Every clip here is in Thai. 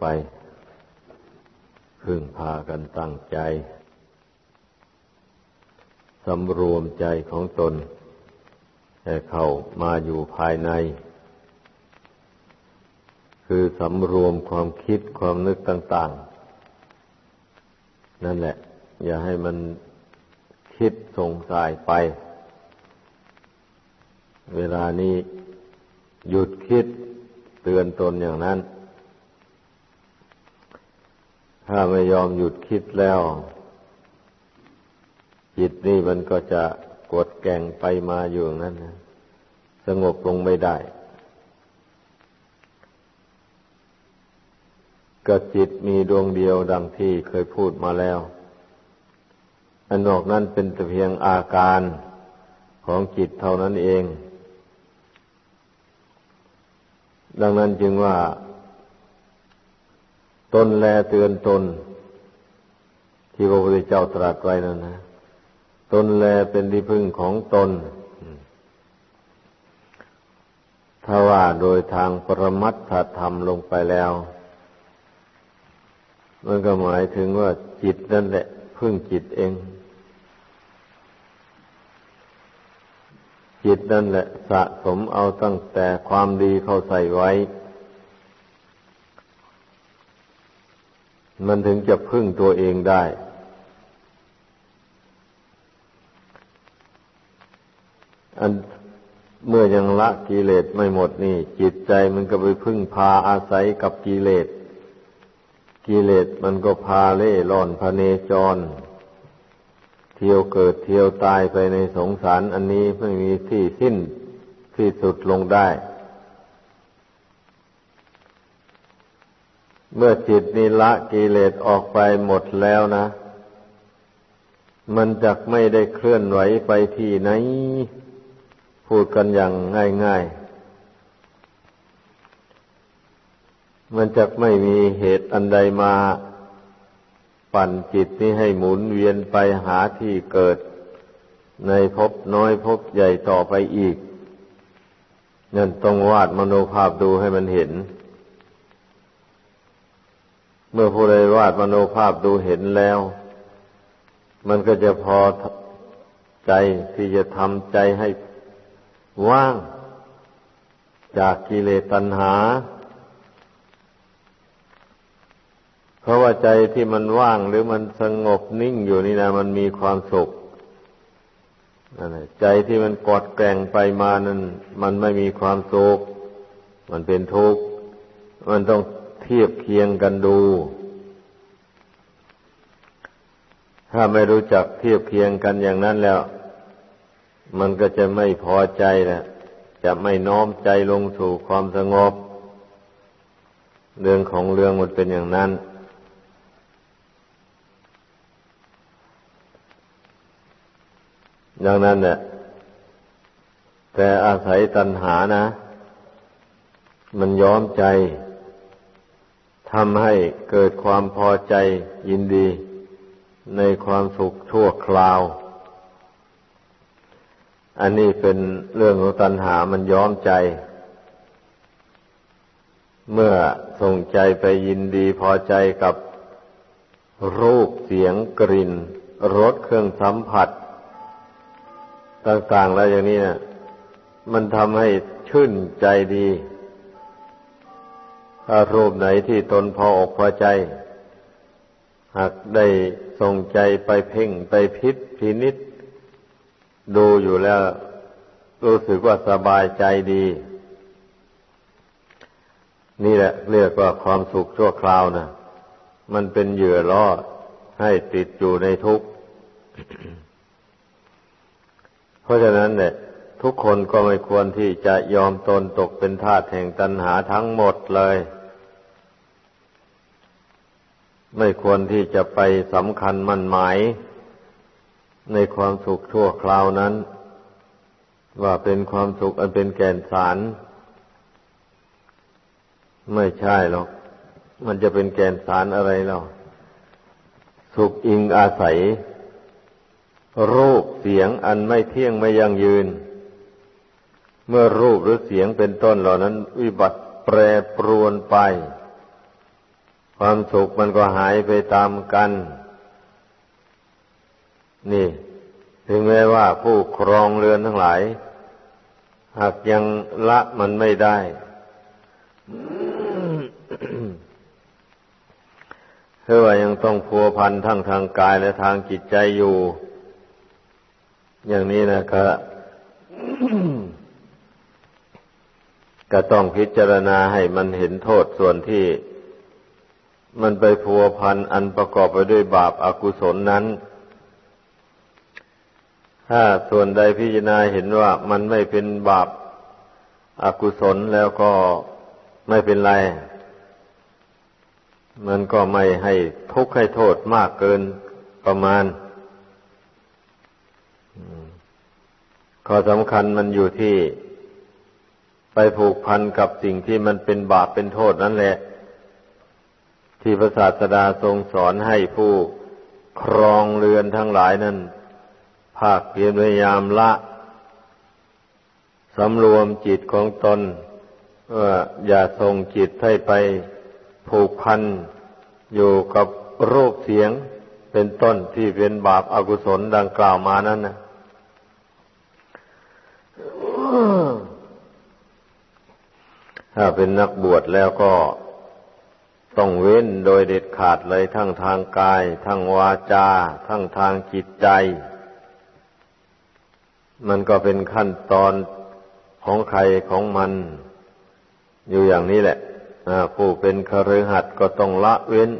ไป พึ่งพากันตั้งใจ สำรวมใจของตนให้เข้ามาอยู่ภายใน คือสำรวมความคิดความนึกต่าง ๆ นั่นแหละ อย่าให้มันคิดส่งสายไป เวลานี้หยุดคิดเตือนตนอย่างนั้น ถ้าไม่ยอมหยุดคิดแล้ว จิตนี่มันก็จะกดแก่งไปมาอยู่ยนั้นนะสงบลงไม่ได้ก็จิตมีดวงเดียวดังที่เคยพูดมาแล้ว อันนอกนั้นเป็นแต่เพียงอาการของจิตเท่านั้นเอง ดังนั้นจึงว่า ตนแลเตือนตน ที่พระพุทธเจ้าตรัสไว้นั่นนะตนแลเป็นที่พึ่งของตน ถ้าว่าโดยทางปรมัตถธรรมลงไปแล้ว มันก็หมายถึงว่าจิตนั่นแหละ พึ่งจิตเอง จิตนั่นแหละ สะสมเอาตั้งแต่ความดีเข้าใส่ไว้ มันถึงจะพึ่งตัวเองได้ อันเมื่อยังละกิเลสไม่หมดนี่ จิตใจมันก็ไปพึ่งพาอาศัยกับกิเลส กิเลสมันก็พาเล่ร่อนพเนจร เที่ยวเกิดเที่ยวตายไปในสงสาร อันนี้ไม่มีที่สิ้นที่สุดลงได้ เมื่อจิตนิละกิเลสออกไปหมดแล้วนะ มันจะไม่ได้เคลื่อนไหวไปที่ไหน พูดกันอย่างง่ายๆ มันจะไม่มีเหตุอันใดมาปั่นจิตนี้ให้หมุนเวียนไปหาที่เกิด ในภพน้อยภพใหญ่ต่อไปอีก นั่นต้องวาดมโนภาพดูให้มันเห็น เมื่อผู้ใดวาดมโนภาพดูเห็นแล้ว มันก็จะพอใจที่จะทำใจให้ว่าง จากกิเลสตัณหา เพราะว่าใจที่มันว่างหรือมันสงบนิ่งอยู่นี่นะมันมีความสุขใจที่มันกอดแกงไปมานั้น มันไม่มีความสุข มันเป็นทุกข์ มันต้อง เทียบเคียงกันดู ถ้าไม่รู้จักเทียบเคียงกันอย่างนั้นแล้ว มันก็จะไม่พอใจแหละจะไม่น้อมใจลงสู่ความสงบ เรื่องของเรื่องมันเป็นอย่างนั้น ดังนั้นเนี่ยแต่อาศัยตัณหานะ มันย้อมใจ ทำให้เกิดความพอใจยินดีในความสุขชั่วคราว อันนี้เป็นเรื่องของตัณหามันย้อมใจ เมื่อส่งใจไปยินดีพอใจกับรูปเสียงกลิ่นรสเครื่องสัมผัส ต่างๆแล้วอย่างนี้นะมันทำให้ชื่นใจดี ถ้ารูปไหนที่ตนพออกพอใจ หากได้ส่งใจไปเพ่งไปพิษพินิษดูอยู่แล้ว รู้สึกว่าสบายใจดี นี่แหละเรียกว่าความสุขชั่วคราวนะมันเป็นเหยื่อล่อให้ติดอยู่ในทุกข์ เพราะฉะนั้นเนี่ยทุกคนก็ไม่ควรที่จะยอมตนตกเป็นทาสแห่งตัณหาทั้งหมดเลย ไม่ควรที่จะไปสำคัญมั่นหมาย ในความสุขชั่วคราวนั้น ว่าเป็นความสุขอันเป็นแก่นสาร ไม่ใช่หรอก มันจะเป็นแก่นสารอะไรหรอกสุขอิงอาศัย รูปเสียงอันไม่เที่ยงไม่ยั่งยืน เมื่อรูปหรือเสียงเป็นต้นเหล่านั้น วิบัติแปรปรวนไป ความสุขมันก็หายไปตามกัน นี่ ถึงแม้ว่าผู้ครองเรือนทั้งหลาย หากยังละมันไม่ได้ เพราะว่ายังต้องพัวพันทั้งทางกายและทางจิตใจอยู่ อย่างนี้นะครับก็ต้องพิจารณาให้มันเห็นโทษส่วนที่ มันไปพัวพันอันประกอบไปด้วยบาปอากุศลนั้น ถ้าส่วนใดพิจารณาเห็นว่ามันไม่เป็นบาปอากุศลแล้วก็ไม่เป็นไร มันก็ไม่ให้ทุกข์ให้โทษมากเกินประมาณข้อสำคัญมันอยู่ที่ ไปผูกพันกับสิ่งที่มันเป็นบาปเป็นโทษนั่นแหละ ที่พระศาสดาทรงสอนให้ผู้ครองเรือนทั้งหลายนั้น ภาคเพียรพยายามละสำรวมจิตของตนว่าอย่าส่งจิตให้ไปผูกพันอยู่กับรูปเสียงเป็นต้นที่เป็นบาปอากุศลดังกล่าวมานั้นนะถ้าเป็นนักบวชแล้วก็ ต้องเว้นโดยเด็ดขาดเลยทั้งทางกาย ทั้งวาจา ทั้งทางจิตใจ มันก็เป็นขั้นตอนของใครของมัน อยู่อย่างนี้แหละผู้เป็นคฤหัสถ์ก็ต้องละเว้น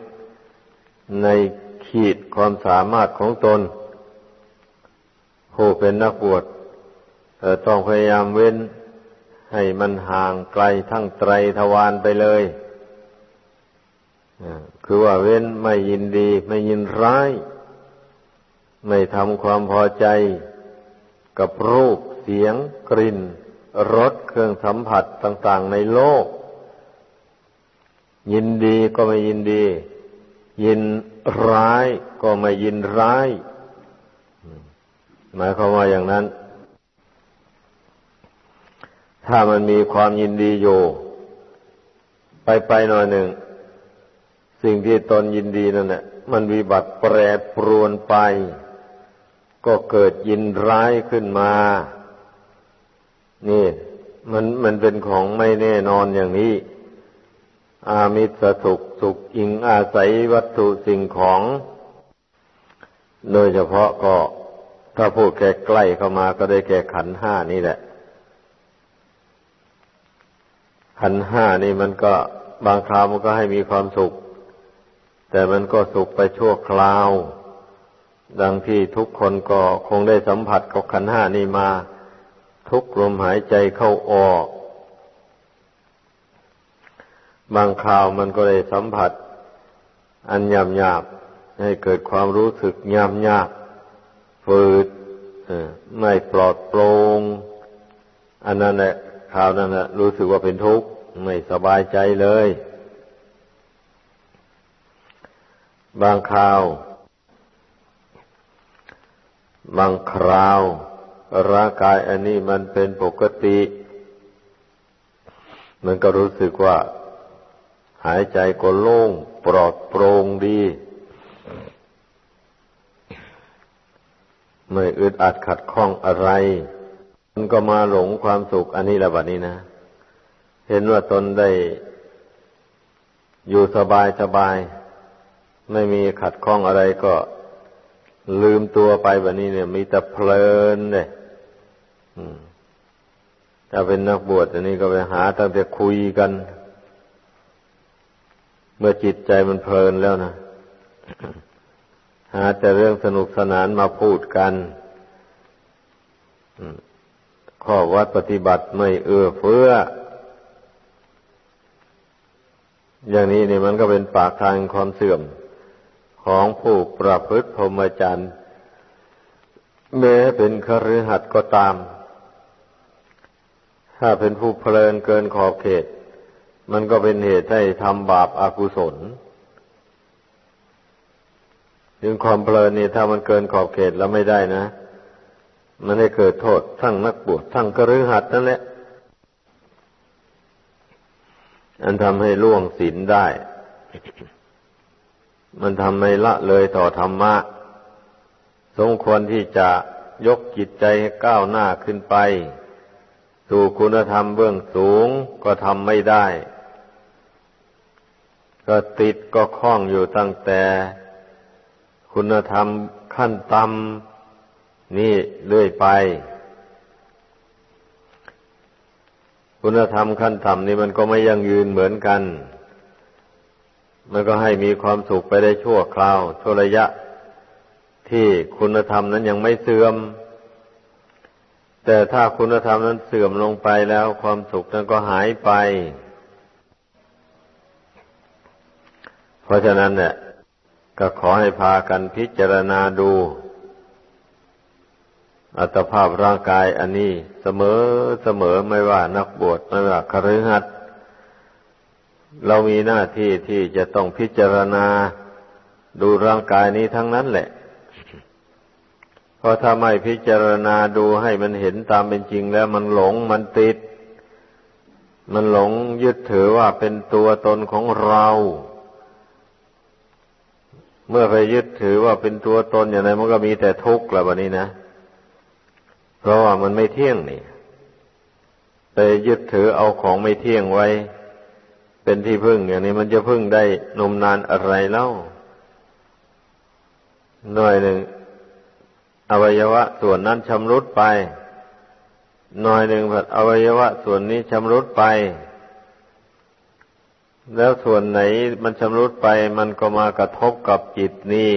ในขีดความสามารถของตน ผู้เป็นนักบวชต้องพยายามเว้น ให้มันห่างไกลทั้งไตรทวารไปเลย คือว่าเว้นไม่ยินดี ไม่ยินร้าย ไม่ทำความพอใจกับรูปเสียง กลิ่นรสเครื่องสัมผัสต่าง ๆ ในโลก ยินดีก็ไม่ยินดี ยินร้ายก็ไม่ยินร้าย หมายความว่าอย่างนั้น ถ้ามันมีความยินดีอยู่ ไปไปหน่อยหนึ่ง สิ่งที่ตนยินดีนั่นแหละมันวิบัติแปรปรวนไป ก็เกิดยินร้ายขึ้นมา นี่ มันมันเป็นของไม่แน่นอนอย่างนี้ อามิสสุขสุขอิงอาศัยวัตถุสิ่งของ โดยเฉพาะก็ถ้าพูดแก่ใกล้เข้ามาก็ได้แก่ขันห้านี่แหละ ขันห้านี่มันก็บางคราวมันก็ให้มีความสุข แต่มันก็สุขไปชั่วคราว ดังที่ทุกคนก็คงได้สัมผัสกับขันห้านี่มา ทุกลมหายใจเข้าออก บางคราวมันก็ได้สัมผัส อันยำหยาบให้เกิดความรู้สึกยำยากฝืดไม่ปลอดโปร่งอันนั้นแหละคราวนั้นนะรู้สึกว่าเป็นทุกข์ ไม่สบายใจเลย บางคราว บางคราว ร่างกายอันนี้มันเป็นปกติ มันก็รู้สึกว่า หายใจก็โล่งปลอดโปร่งดี ไม่อึดอัดขัดข้องอะไร มันก็มาหลงความสุขอันนี้แหละบัดนี้นะ เห็นว่าตนได้อยู่สบายสบาย ไม่มีขัดข้องอะไรก็ลืมตัวไปแบบนี้เนี่ย มีแต่เพลินเลยถ้าเป็นนักบวชอันนี้ก็ไปหาตั้งแต่คุยกัน เมื่อจิตใจมันเพลินแล้วนะหาแต่เรื่องสนุกสนานมาพูดกันข้อวัดปฏิบัติไม่เอื้อเฟื้อ อย่างนี้เนี่ยมันก็เป็นปากทางความเสื่อม ของผู้ประพฤติพรหมจรรย์แม้เป็นคฤหัสถ์ก็ตาม ถ้าเป็นผู้เพลินเกินขอบเขต มันก็เป็นเหตุให้ทำบาปอากุศลถึงความเพลินนี่ถ้ามันเกินขอบเขตแล้วไม่ได้นะ มันได้เกิดโทษทั้งนักบวชทั้งกระรือหัดนั่นแหละ อันทำให้ล่วงศีลได้ มันทำให้ละเลยต่อธรรมะ สมควรที่จะยกจิตใจให้ก้าวหน้าขึ้นไป สู่คุณธรรมเบื้องสูงก็ทำไม่ได้ ก็ติดก็คล้องอยู่ตั้งแต่ คุณธรรมขั้นต่ำนี่เรื่อยไป คุณธรรมขั้นต่ำนี่มันก็ไม่ยั่งยืนเหมือนกัน มันก็ให้มีความสุขไปได้ชั่วคราว ชั่วระยะ ที่คุณธรรมนั้นยังไม่เสื่อม แต่ถ้าคุณธรรมนั้นเสื่อมลงไปแล้ว ความสุขนั้นก็หายไป เพราะฉะนั้นเนี่ยก็ขอให้พากันพิจารณาดู อัตภาพร่างกายอันนี้เสมอเสมอไม่ว่านักบวชไม่ว่าคฤหัสถ์ เรามีหน้าที่ที่จะต้องพิจารณาดูร่างกายนี้ทั้งนั้นแหละ เพราะถ้าไม่พิจารณาดูให้มันเห็นตามเป็นจริงแล้วมันหลงมันติด มันหลงยึดถือว่าเป็นตัวตนของเรา เมื่อไปยึดถือว่าเป็นตัวตนอย่างไรมันก็มีแต่ทุกข์ละวันนี้นะ เพราะว่ามันไม่เที่ยงนี่ ไปยึดถือเอาของไม่เที่ยงไว้ เป็นที่พึ่งอย่างนี้มันจะพึ่งได้นมนานอะไรเล่าหน่อยหนึ่งอวัยวะส่วนนั้นชำรุดไป หน่อยหนึ่งผัดอวัยวะส่วนนี้ชำรุดไป แล้วส่วนไหนมันชำรุดไป มันก็มากระทบกับจิตนี่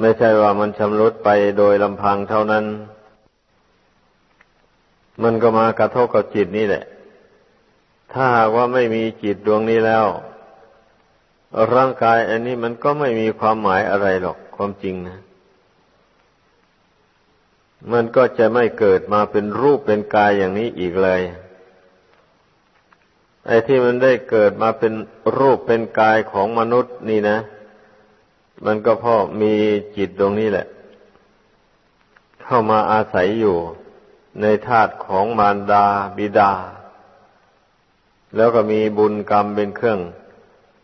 ไม่ใช่ว่ามันชำรุดไปโดยลำพังเท่านั้น มันก็มากระทบกับจิตนี่แหละ ถ้าหากว่าไม่มีจิตดวงนี้แล้ว ร่างกายอันนี้มันก็ไม่มีความหมายอะไรหรอกความจริงนะ มันก็จะไม่เกิดมาเป็นรูปเป็นกายอย่างนี้อีกเลย ไอ้ที่มันได้เกิดมาเป็นรูปเป็นกายของมนุษย์นี่นะ มันก็เพราะมีจิตตรงนี้แหละ เข้ามาอาศัยอยู่ในธาตุของมารดาบิดา แล้วก็มีบุญกรรมเป็นเครื่อง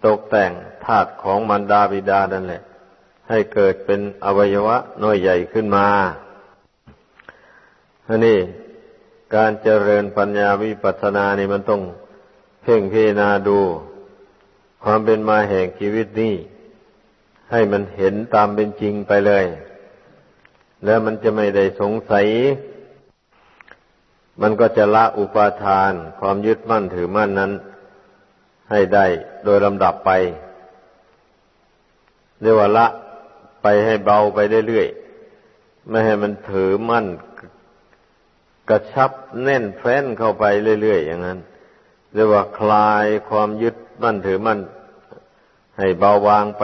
ตกแต่งธาตุของมารดาบิดานั่นแหละ ให้เกิดเป็นอวัยวะน้อยใหญ่ขึ้นมาอันนี้การเจริญปัญญาวิปัสสนานี่มันต้องเพ่งพิจารณาดู ความเป็นมาแห่งชีวิตนี้ ให้มันเห็นตามเป็นจริงไปเลย แล้วมันจะไม่ได้สงสัย มันก็จะละอุปาทานความยึดมั่นถือมั่นนั้น ให้ได้โดยลำดับไป เรียกว่าละไปให้เบาไปเรื่อยๆ ไม่ให้มันถือมั่นกระชับแน่นแฟ้นเข้าไปเรื่อยๆ อย่างนั้น เรียกว่าคลายความยึดมั่นถือมั่น ให้เบาบางไป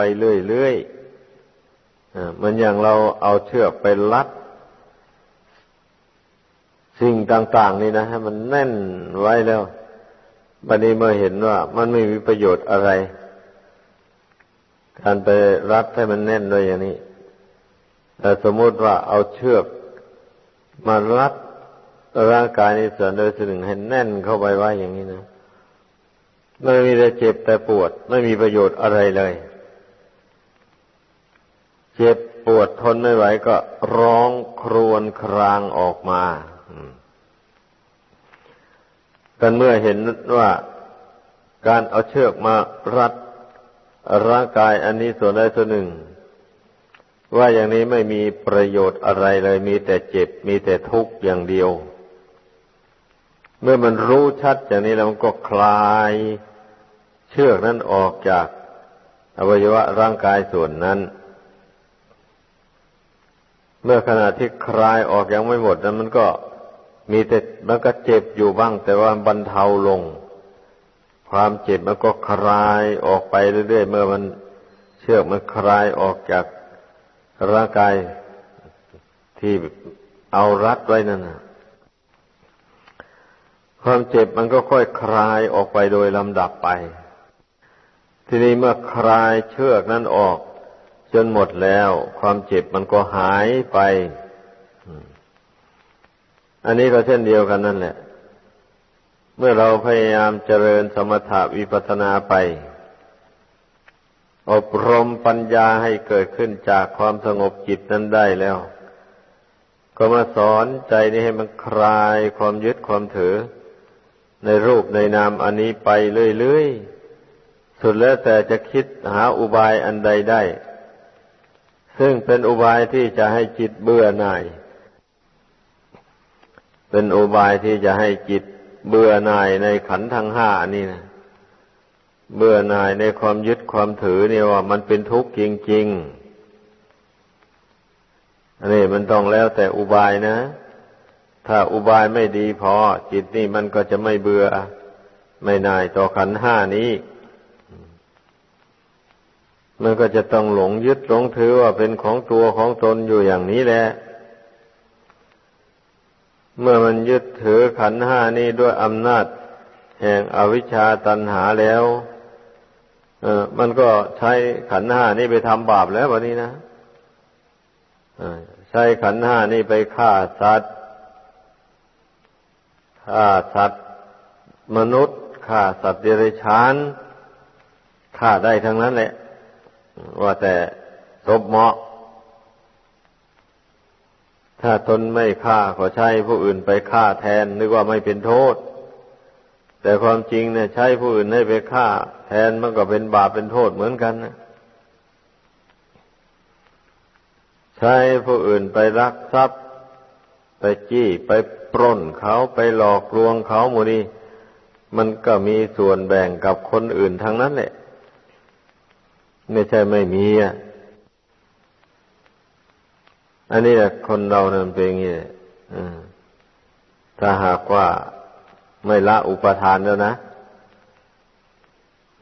เรื่อยๆมันอย่างเราเอาเชือกไปลัด สิ่งต่าง ๆ นี่นะให้มันแน่นไว้แล้วบัดนี้เมื่อเห็นว่า มันไม่มีประโยชน์อะไร การไปรัดให้มันแน่นด้วยอย่างนี้แต่สมมติว่าเอาเชือกมารัดร่างกายในส่วนโดยส่วนหนึ่งให้แน่นเข้าไปไว้อย่างนี้นะไม่มีแต่เจ็บแต่ปวด ไม่มีประโยชน์อะไรเลย เจ็บปวดทนไม่ไหวก็ร้องครวญครางออกมา กันเมื่อเห็นว่าการเอาเชือกมารัดร่างกายอันนี้ส่วนใดส่วนหนึ่ง ว่าอย่างนี้ไม่มีประโยชน์อะไรเลย มีแต่เจ็บ มีแต่ทุกข์อย่างเดียว เมื่อมันรู้ชัดอย่างนี้แล้วมันก็คลายเชือกนั้นออกจากอวัยวะร่างกายส่วนนั้น เมื่อขณะที่คลายออกยังไม่หมดนั้นมันก็ มีแต่มันก็เจ็บอยู่บ้าง แต่ว่าบรรเทาลง ความเจ็บมันก็คลายออกไปเรื่อยๆเมื่อมันเชือกมันคลายออกจากร่างกายที่เอารัดไว้นั่นนะความเจ็บมันก็ค่อยคลายออกไปโดยลำดับไป ทีนี้เมื่อคลายเชือกนั้นออก จนหมดแล้ว ความเจ็บมันก็หายไป อันนี้ก็เช่นเดียวกันนั่นแหละ เมื่อเราพยายามเจริญสมถะวิปัสนาไป อบรมปัญญาให้เกิดขึ้นจากความสงบจิตนั้นได้แล้ว ก็มาสอนใจนี้ให้มันคลายความยึดความถือ ในรูปในนามอันนี้ไปเรื่อยๆ สุดแล้วแต่จะคิดหาอุบายอันใดได้ ซึ่งเป็นอุบายที่จะให้จิตเบื่อหน่าย เป็นอุบายที่จะให้จิตเบื่อหน่ายในขันธ์ทั้งห้านี่นะเบื่อหน่ายในความยึดความถือเนี่ยว่า มันเป็นทุกข์จริงๆอันนี้มันต้องแล้วแต่อุบายนะ ถ้าอุบายไม่ดีพอ จิตนี่มันก็จะไม่เบื่อ ไม่น่ายต่อขันห้านี้ มันก็จะต้องหลงยึดหลงถือว่าเป็นของตัวของตนอยู่อย่างนี้แหละ เมื่อมันยึดถือขันห้านี้ด้วยอำนาจ แห่งอวิชชาตันหาแล้วเออมันก็ใช้ขันห้านี่ไปทำบาปแล้ววันนี้นะใช้ขันห้านี่ไปฆ่าสัตว์ฆ่าสัตว์มนุษย์ฆ่าสัตว์เดรัจฉานฆ่าได้ทั้งนั้นแหละ ว่าแต่ศพเหมาะ ถ้าตนไม่ฆ่าก็ใช้ผู้อื่นไปฆ่าแทนนึกว่าไม่เป็นโทษ แต่ความจริงเนี่ยใช้ผู้อื่นให้ไปฆ่า แทนมันก็เป็นบาปเป็นโทษเหมือนกันนะใช้ผู้อื่นไปรักทรัพย์ ไปจี้ไปปล้นเขาไปหลอกลวงเขาหมดนี่มันก็มีส่วนแบ่งกับคนอื่นทั้งนั้นแหละ ไม่ใช่ไม่มีอะ อันนี้แหละคนเราเนี่ยเป็นอย่างนี้ถ้าหากว่าไม่ละอุปทานแล้วนะ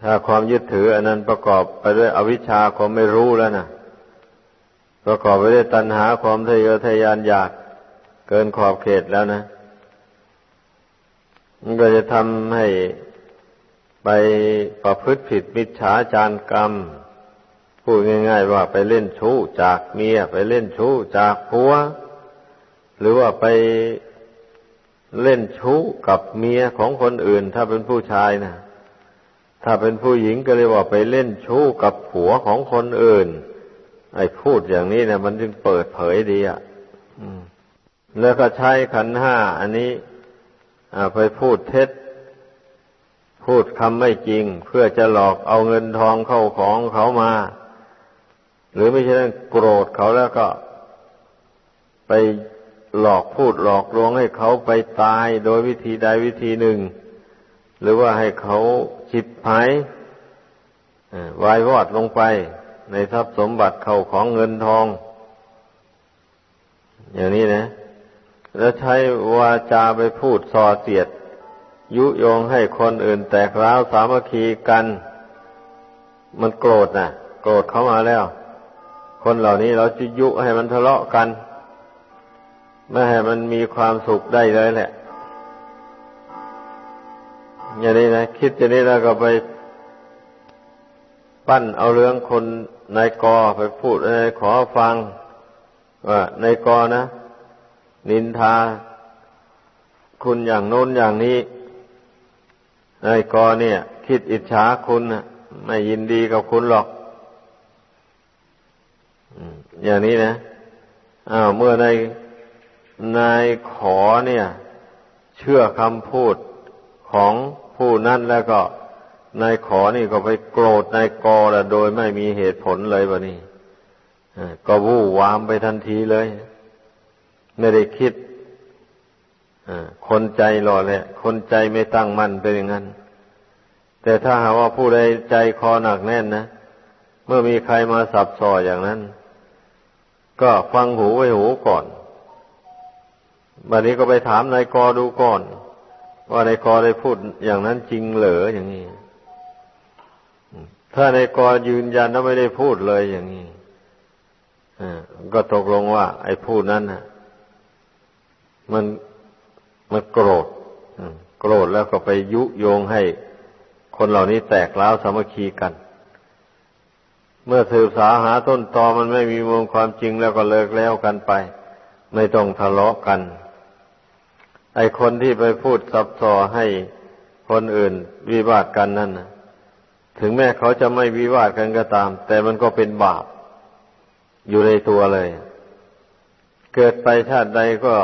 ถ้าความยึดถือ อันนั้นประกอบไปด้วยอวิชชาความไม่รู้แล้วนะประกอบไปด้วยตัณหาความทะเยอทะยานอยากเกินขอบเขตแล้วนะ มันก็จะทำให้ไปประพฤติผิดมิจฉาจารกรรม พูดง่าย ๆ ว่าไปเล่นชู้จากเมีย ไปเล่นชู้จากผัว หรือว่าไปเล่นชู้กับเมียของคนอื่น ถ้าเป็นผู้ชายนะถ้าเป็นผู้หญิงก็เรียกว่าไปเล่นชู้กับผัวของคนอื่น ไอ้พูดอย่างนี้นะมันจึงเปิดเผยดีอะแล้วก็ใช้ขันห้าอันนี้ไปพูดเท็จ พูดคำไม่จริง เพื่อจะหลอกเอาเงินทองเข้าของเขามา หรือไม่ใช่นั้นโกรธเขาแล้วก็ไปหลอกพูดหลอกลวงให้เขาไปตายโดยวิธีใดวิธีหนึ่ง หรือว่าให้เขาชิบหายวายวอดลงไป ในทรัพย์สมบัติเขาของเงินทอง อย่างนี้นะ แล้วใช้วาจาไปพูดส่อเสียด ยุโยงให้คนอื่นแตกร้าวสามัคคีกัน มันโกรธนะโกรธเขามาแล้ว คนเหล่านี้เราจะยุให้มันทะเลาะกัน ไม่ให้มันมีความสุขได้เลยแหละ อย่างนี้นะคิดอย่างนี้แล้วก็ไป ปั้นเอาเรื่องคนนายกอไปพูดอะไรขอฟังว่านายกอนะ นินทา คุณอย่างโน้นอย่างนี้นายกอเนี่ย คิดอิจฉาคุณนะไม่ยินดีกับคุณหรอก อย่างนี้นะอ้าวเมื่อในนายขอเนี่ย เชื่อคำพูดของผู้นั้นแล้วก็นายขอนี่ก็ไปโกรธนายกอละโดยไม่มีเหตุผลเลยวะนี่ก็วู่วามไปทันทีเลย ไม่ได้คิดคนใจหล่อแหละคนใจไม่ตั้งมั่นเป็นอย่างนั้น แต่ถ้าหาว่าผู้ใดใจคอหนักแน่นนะ เมื่อมีใครมาสับสออย่างนั้น ก็ฟังหูไว้หูก่อนบัดนี้ก็ไปถามนายกอดูก่อน ว่านายกอได้พูดอย่างนั้นจริงเหรออย่างนี้ ถ้านายกอยืนยันว่าไม่ได้พูดเลยอย่างนี้ก็ตกลงว่า ไอ้พูดนั้นนะมันมันโกรธโกรธแล้วก็ไปยุโยงให้คนเหล่านี้แตกล้าวสามัคคีกัน เมื่อสืบสาหาต้นตอมันไม่มีมูลความจริงแล้วก็เลิกแล้วกันไป ไม่ต้องทะเลาะกัน ไอคนที่ไปพูดซับซอให้คนอื่นวิวาทกันนั่นถึงแม้เขาจะไม่วิวาทกันก็ตาม แต่มันก็เป็นบาป อยู่ในตัวเลย เกิดไปชาติใดก็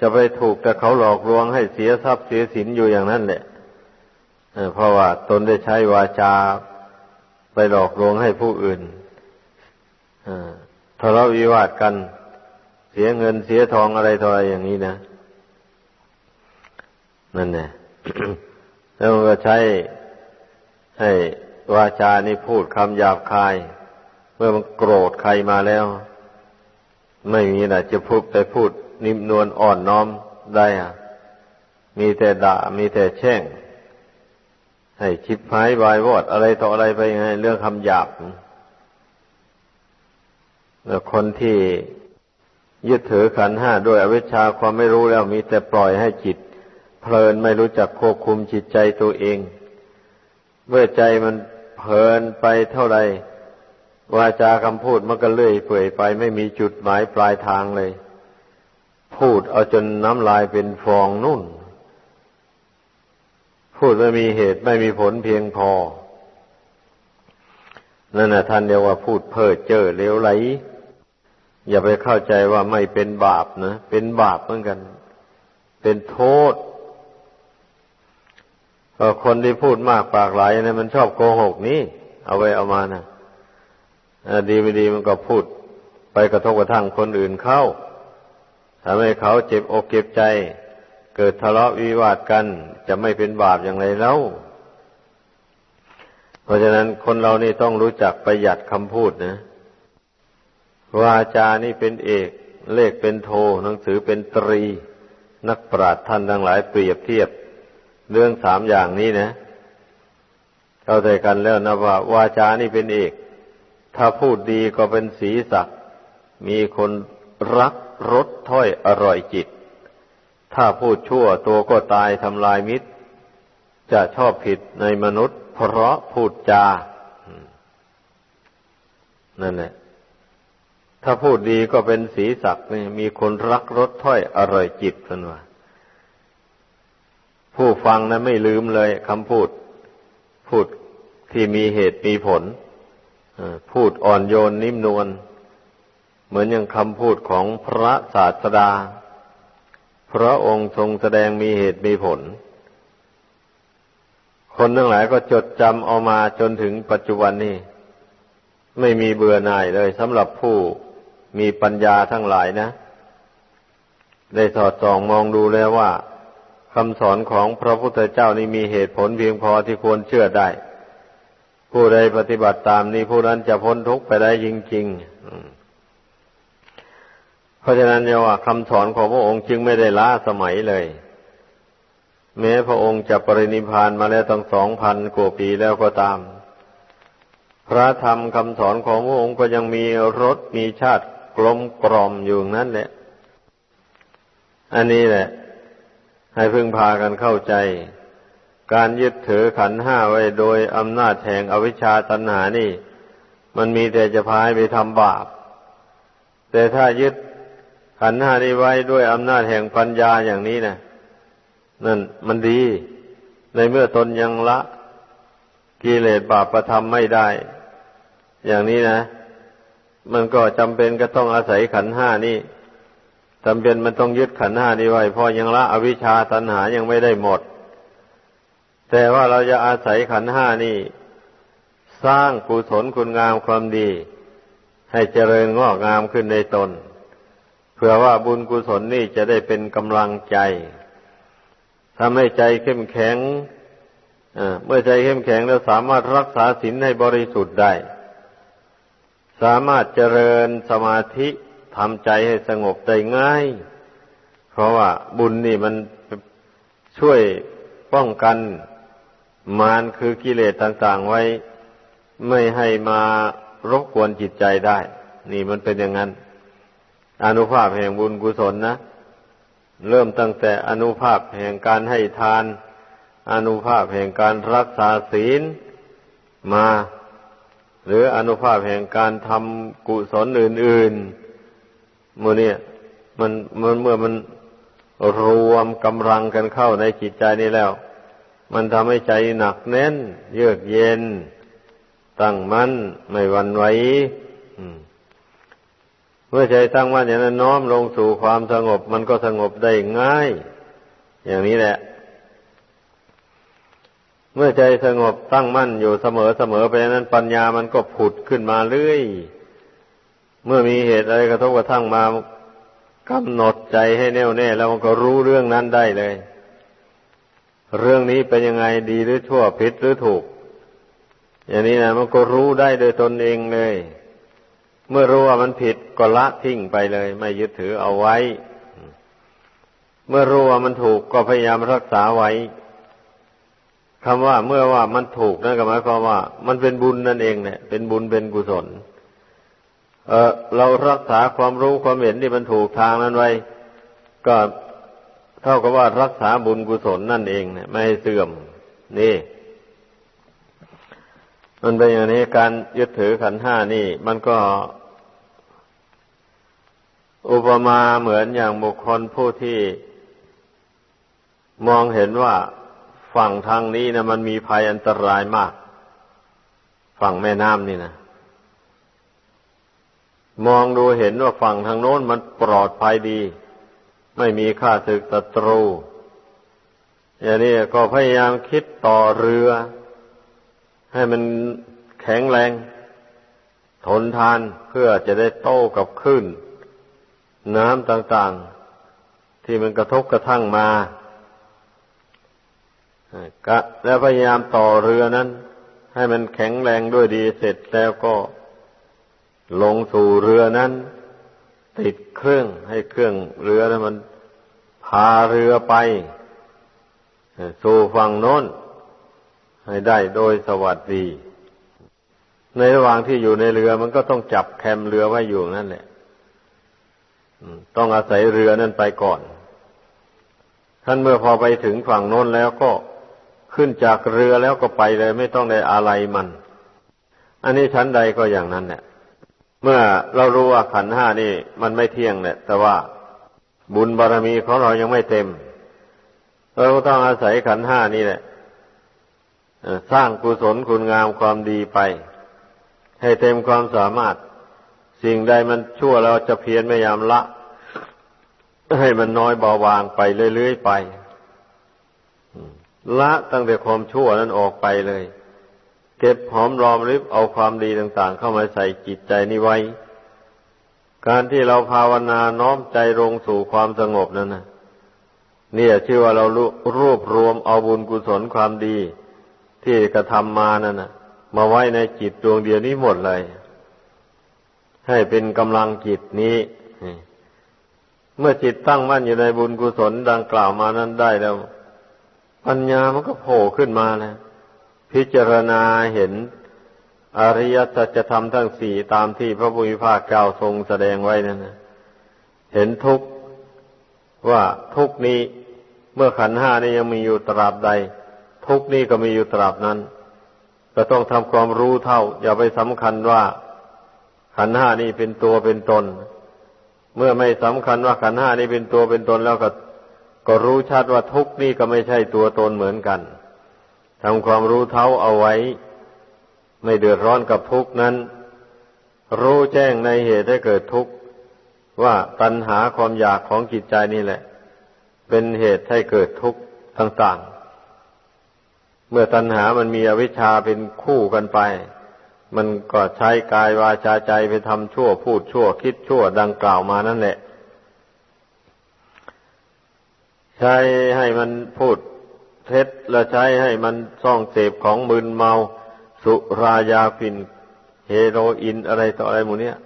จะไปถูกแต่เขาหลอกลวงให้เสียทรัพย์เสียสินอยู่อย่างนั้นแหละเพราะว่าตนได้ใช้วาจา ไปหลอกลวงให้ผู้อื่นทะเลาะวิวาทกัน เสียเงินเสียทองอะไรต่ออะไรอย่างนี้นะ นั่นแหละแล้วก็ใช้ให้วาจานี่พูดคำหยาบคาย เมื่อมันโกรธใครมาแล้ว ไม่มีนะจะพูดไปพูด นิ่มนวลอ่อนน้อมได้อะมีแต่ด่ามีแต่แช่ง ให้ชิบหายวายวอดอะไรต่ออะไรไปไงเรื่องคำหยาบแล้วคนที่ยึดถือขันห้าด้วยอวิชชาความไม่รู้แล้วมีแต่ปล่อยให้จิต เพลินไม่รู้จักควบคุมจิตใจตัวเอง เมื่อใจมันเพลินไปเท่าไรวาจาคำพูดมันก็เลื่อยเปื่อยไป ไม่มีจุดหมายปลายทางเลย พูดเอาจนน้ำลายเป็นฟองนุ่น พูดไม่มีเหตุไม่มีผลเพียงพอ นั่นนะท่านเรียกว่าพูดเพ้อเจ้อเลวไหล อย่าไปเข้าใจว่าไม่เป็นบาปนะ เป็นบาปเหมือนกัน เป็นโทษคนที่พูดมากปากหลายเนี่ยมันชอบโกหกนี่เอาไว้เอามานะดีไม่ดีมันก็พูด ไปกระทบกระทั่งคนอื่นเข้าทำให้เขาเจ็บอกเก็บใจ เกิดทะเลาะวิวาทกัน จะไม่เป็นบาปอย่างไรแล้ว เพราะฉะนั้นคนเรานี่ต้องรู้จักประหยัดคำพูดนะวาจานี่เป็นเอก เลขเป็นโท หนังสือเป็นตรี นักปราชญ์ท่านทั้งหลายเปรียบเทียบ เรื่องสามอย่างนี้นะ เข้าใจกันแล้วนะว่า วาจานี่เป็นเอก ถ้าพูดดีก็เป็นสีสัก มีคนรักรสถ้อยอร่อยจิต ถ้าพูดชั่วตัวก็ตายทำลายมิตร จะชอบผิดในมนุษย์ เพราะพูดจา นั่นแหละ ถ้าพูดดีก็เป็นสีสักนี่มีคนรักรสถ้อยอร่อยจิตกันว่า ผู้ฟังนะไม่ลืมเลยคำพูด พูดที่มีเหตุมีผลพูดอ่อนโยนนิ่มนวลเหมือนอย่างคำพูดของพระศาสดา พระองค์ทรงแสดงมีเหตุมีผล คนทั้งหลายก็จดจำเอามาจนถึงปัจจุบันนี้ ไม่มีเบื่อหน่ายเลยสำหรับผู้มีปัญญาทั้งหลายนะ ได้สอดส่องมองดูแล้วว่าคำสอนของพระพุทธเจ้านี่มีเหตุผลเพียงพอที่ควรเชื่อได้ ผู้ใดปฏิบัติตามนี้ผู้นั้นจะพ้นทุกข์ไปได้จริง ๆ ราะฉะนั้นเนี่ยว่าคำสอนของพระองค์จึงไม่ได้ล้าสมัยเลย แม้พระองค์จะปรินิพานมาแล้วตั้งสองพันกว่าปีแล้วก็ตาม พระธรรมคำสอนของพระองค์ก็ยังมีรสมีชาติกลมกล่อมอยู่นั่นแหละ อันนี้แหละ ให้พึงพากันเข้าใจ การยึดถือขันห้าไว้โดยอำนาจแห่งอวิชชาตัณหานี่ มันมีแต่จะพาให้ไปทำบาป แต่ถ้ายึด ขันห้านี้ไว้ด้วยอำนาจแห่งปัญญาอย่างนี้นะนั่นมันดี ในเมื่อตนยังละกิเลสบาปประทำไม่ได้ อย่างนี้นะ มันก็จำเป็นก็ต้องอาศัยขันห้านี่จำเป็นมันต้องยึดขันห้านี้ไว้เพราะยังละอวิชชาตัณหายังไม่ได้หมด แต่ว่าเราจะอาศัยขันห้านี่สร้างกุศลคุณงามความดี ให้เจริญงอกงามขึ้นในตน เพื่อว่าบุญกุศลนี่จะได้เป็นกำลังใจทำให้ใจเข้มแข็งเมื่อใจเข้มแข็งแล้วสามารถรักษาศีลให้บริสุทธิ์ได้ สามารถเจริญสมาธิทำใจให้สงบได้ง่าย เพราะว่าบุญนี่มันช่วยป้องกันมารคือกิเลสต่างๆไว้ ไม่ให้มารบกวนจิตใจได้ นี่มันเป็นอย่างนั้น อนุภาพแห่งบุญกุศลนะ เริ่มตั้งแต่อนุภาพแห่งการให้ทาน อนุภาพแห่งการรักษาศีลมา หรืออนุภาพแห่งการทำกุศลอื่นๆมื่อเนี่ยมันมันเมื่อมันรวมกำลังกันเข้าในจิตใจนี้แล้ว มันทำให้ใจหนักแน่น เยือกเย็น ตั้งมั่นไม่วันไหว เมื่อใจตั้งมั่นอย่างนั้นน้อมลงสู่ความสงบ มันก็สงบได้ง่าย อย่างนี้แหละ เมื่อใจสงบตั้งมั่นอยู่เสมอเสมอไปนั้นปัญญามันก็ผุดขึ้นมาเรื่อย เมื่อมีเหตุอะไรกระทบกระทั่งมากำหนดใจให้แน่วแน่แล้วมันก็รู้เรื่องนั้นได้เลย เรื่องนี้เป็นยังไงดีหรือชั่วผิดหรือถูก อย่างนี้นะมันก็รู้ได้โดยตนเองเลย เมื่อรู้ว่ามันผิดก็ละทิ้งไปเลย ไม่ยึดถือเอาไว้ เมื่อรู้ว่ามันถูกก็พยายามรักษาไว้คำว่าเมื่อว่ามันถูกนั่นก็หมายความว่า มันเป็นบุญนั่นเองเนี่ยเป็นบุญเป็นกุศล เออเรารักษาความรู้ความเห็นที่มันถูกทางนั้นไว้ ก็เท่ากับว่ารักษาบุญกุศลนั่นเองเนี่ยไม่ให้เสื่อม นี่ มันเป็นอย่างนี้การยึดถือขันห้านี่ มันก็ อุปมาเหมือนอย่างบุคคลผู้ที่มองเห็นว่าฝั่งทางนี้นะมันมีภัยอันตรายมาก ฝั่งแม่น้ำนี่นะมองดูเห็นว่าฝั่งทางโน้นมันปลอดภัยดี ไม่มีข้าศึกศัตรูอย่างนี้ก็พยายามคิดต่อเรือ ให้มันแข็งแรง ทนทานเพื่อจะได้โต้กับคลื่น น้ำต่างๆ ที่มันกระทบกระทั่งมาแล้วพยายามต่อเรือนั้น ให้มันแข็งแรงด้วยดีเสร็จแล้วก็ลงสู่เรือนั้น ติดเครื่องให้เครื่องเรือนั้นมันพาเรือไป สู่ฝั่งโน้น ให้ได้โดยสวัสดี ในระหว่างที่อยู่ในเรือมันก็ต้องจับแคมเรือไว้อยู่นั่นแหละ ต้องอาศัยเรือนั้นไปก่อน ท่านเมื่อพอไปถึงฝั่งโน้นแล้วก็ขึ้นจากเรือแล้วก็ไปเลย ไม่ต้องได้อะไรมัน อันนี้ชั้นใดก็อย่างนั้นเนี่ยเมื่อเรารู้ว่าขันห้านี่ มันไม่เที่ยงเนี่ยแต่ว่าบุญบารรมีของเรายังไม่เต็ม เราต้องอาศัยขันห้านี่แหละสร้างกุศลคุณงามความดีไป ให้เต็มความสามารถ สิ่งใดมันชั่วเราจะเพียรพยายามละ ให้มันน้อยเบาบางไปเรื่อยๆไปละตั้งแต่ความชั่วนั้นออกไปเลย เก็บหอมรอมริบเอาความดีต่าง ๆ เข้ามาใส่จิตใจนี้ไว้ การที่เราภาวนาน้อมใจลงสู่ความสงบนั่นนะเนี่ยชื่อว่าเรารวบรวมเอาบุญกุศลความดี ที่กระทำมานั่นนะมาไว้ในจิตดวงเดียวนี้หมดเลย ให้เป็นกำลังจิตนี้ เมื่อจิตตั้งมั่นอยู่ในบุญกุศลดังกล่าวมานั้นได้แล้ว ปัญญามันก็โผล่ขึ้นมาแล้วพิจารณาเห็นอริยสัจธรรมทั้งสี่ตามที่พระพุทธภาคเจ้าทรงแสดงไว้นั่นนะเห็นทุกข์ว่าทุกนี้เมื่อขันห้านี้ยังมีอยู่ตราบใด ทุกนี้ก็มีอยู่ตราบนั้นก็ต้องทำความรู้เท่า อย่าไปสำคัญว่า ขันห้านี้เป็นตัวเป็นตน เมื่อไม่สำคัญว่าขันห้านี้เป็นตัวเป็นตนแล้วก็ก็รู้ชัดว่าทุกนี้ก็ไม่ใช่ตัวตนเหมือนกันทำความรู้เท่าเอาไว้ ไม่เดือดร้อนกับทุกนั้น รู้แจ้งในเหตุให้เกิดทุกข์ว่าตัณหาความอยากของจิตใจนี่แหละ เป็นเหตุให้เกิดทุกข์ต่าง ๆ เมื่อตัณหามันมีอวิชชาเป็นคู่กันไป มันก็ใช้กายวาจาใจไปทำชั่วพูดชั่ว คิดชั่วดังกล่าวมานั่นแหละ ใช้ให้มันพูดเท็จและใช้ให้มันซ่องเสพของมึนเมา สุรายาฟินเฮโรอีนอะไรต่ออะไรหมูเนี้ย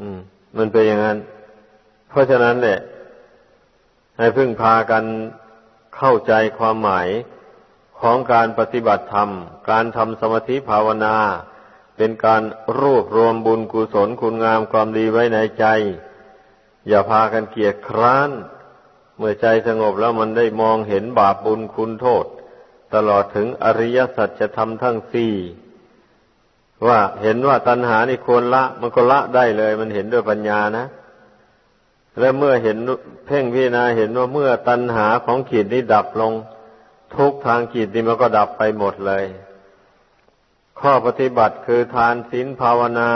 อืม มันเป็นอย่างนั้น เพราะฉะนั้นแหละให้พึ่งพากันเข้าใจความหมาย ของการปฏิบัติธรรม การทำสมาธิภาวนา เป็นการรวบรวมบุญกุศลคุณงามความดีไว้ในใจ อย่าพากันเกียดคร้าน เมื่อใจสงบแล้วมันได้มองเห็นบาปบุญคุณโทษ ตลอดถึงอริยสัจธรรมทั้งสี่ว่าเห็นว่าตัณหานี่ควรละ มันก็ละได้เลย มันเห็นด้วยปัญญานะ และเมื่อเห็นเพ่งพิจารณาเห็นว่าเมื่อตัณหาของขีดนี้ดับลง ทุกทางจิตนี่มันก็ดับไปหมดเลย ข้อปฏิบัติคือทานศีลภาวนา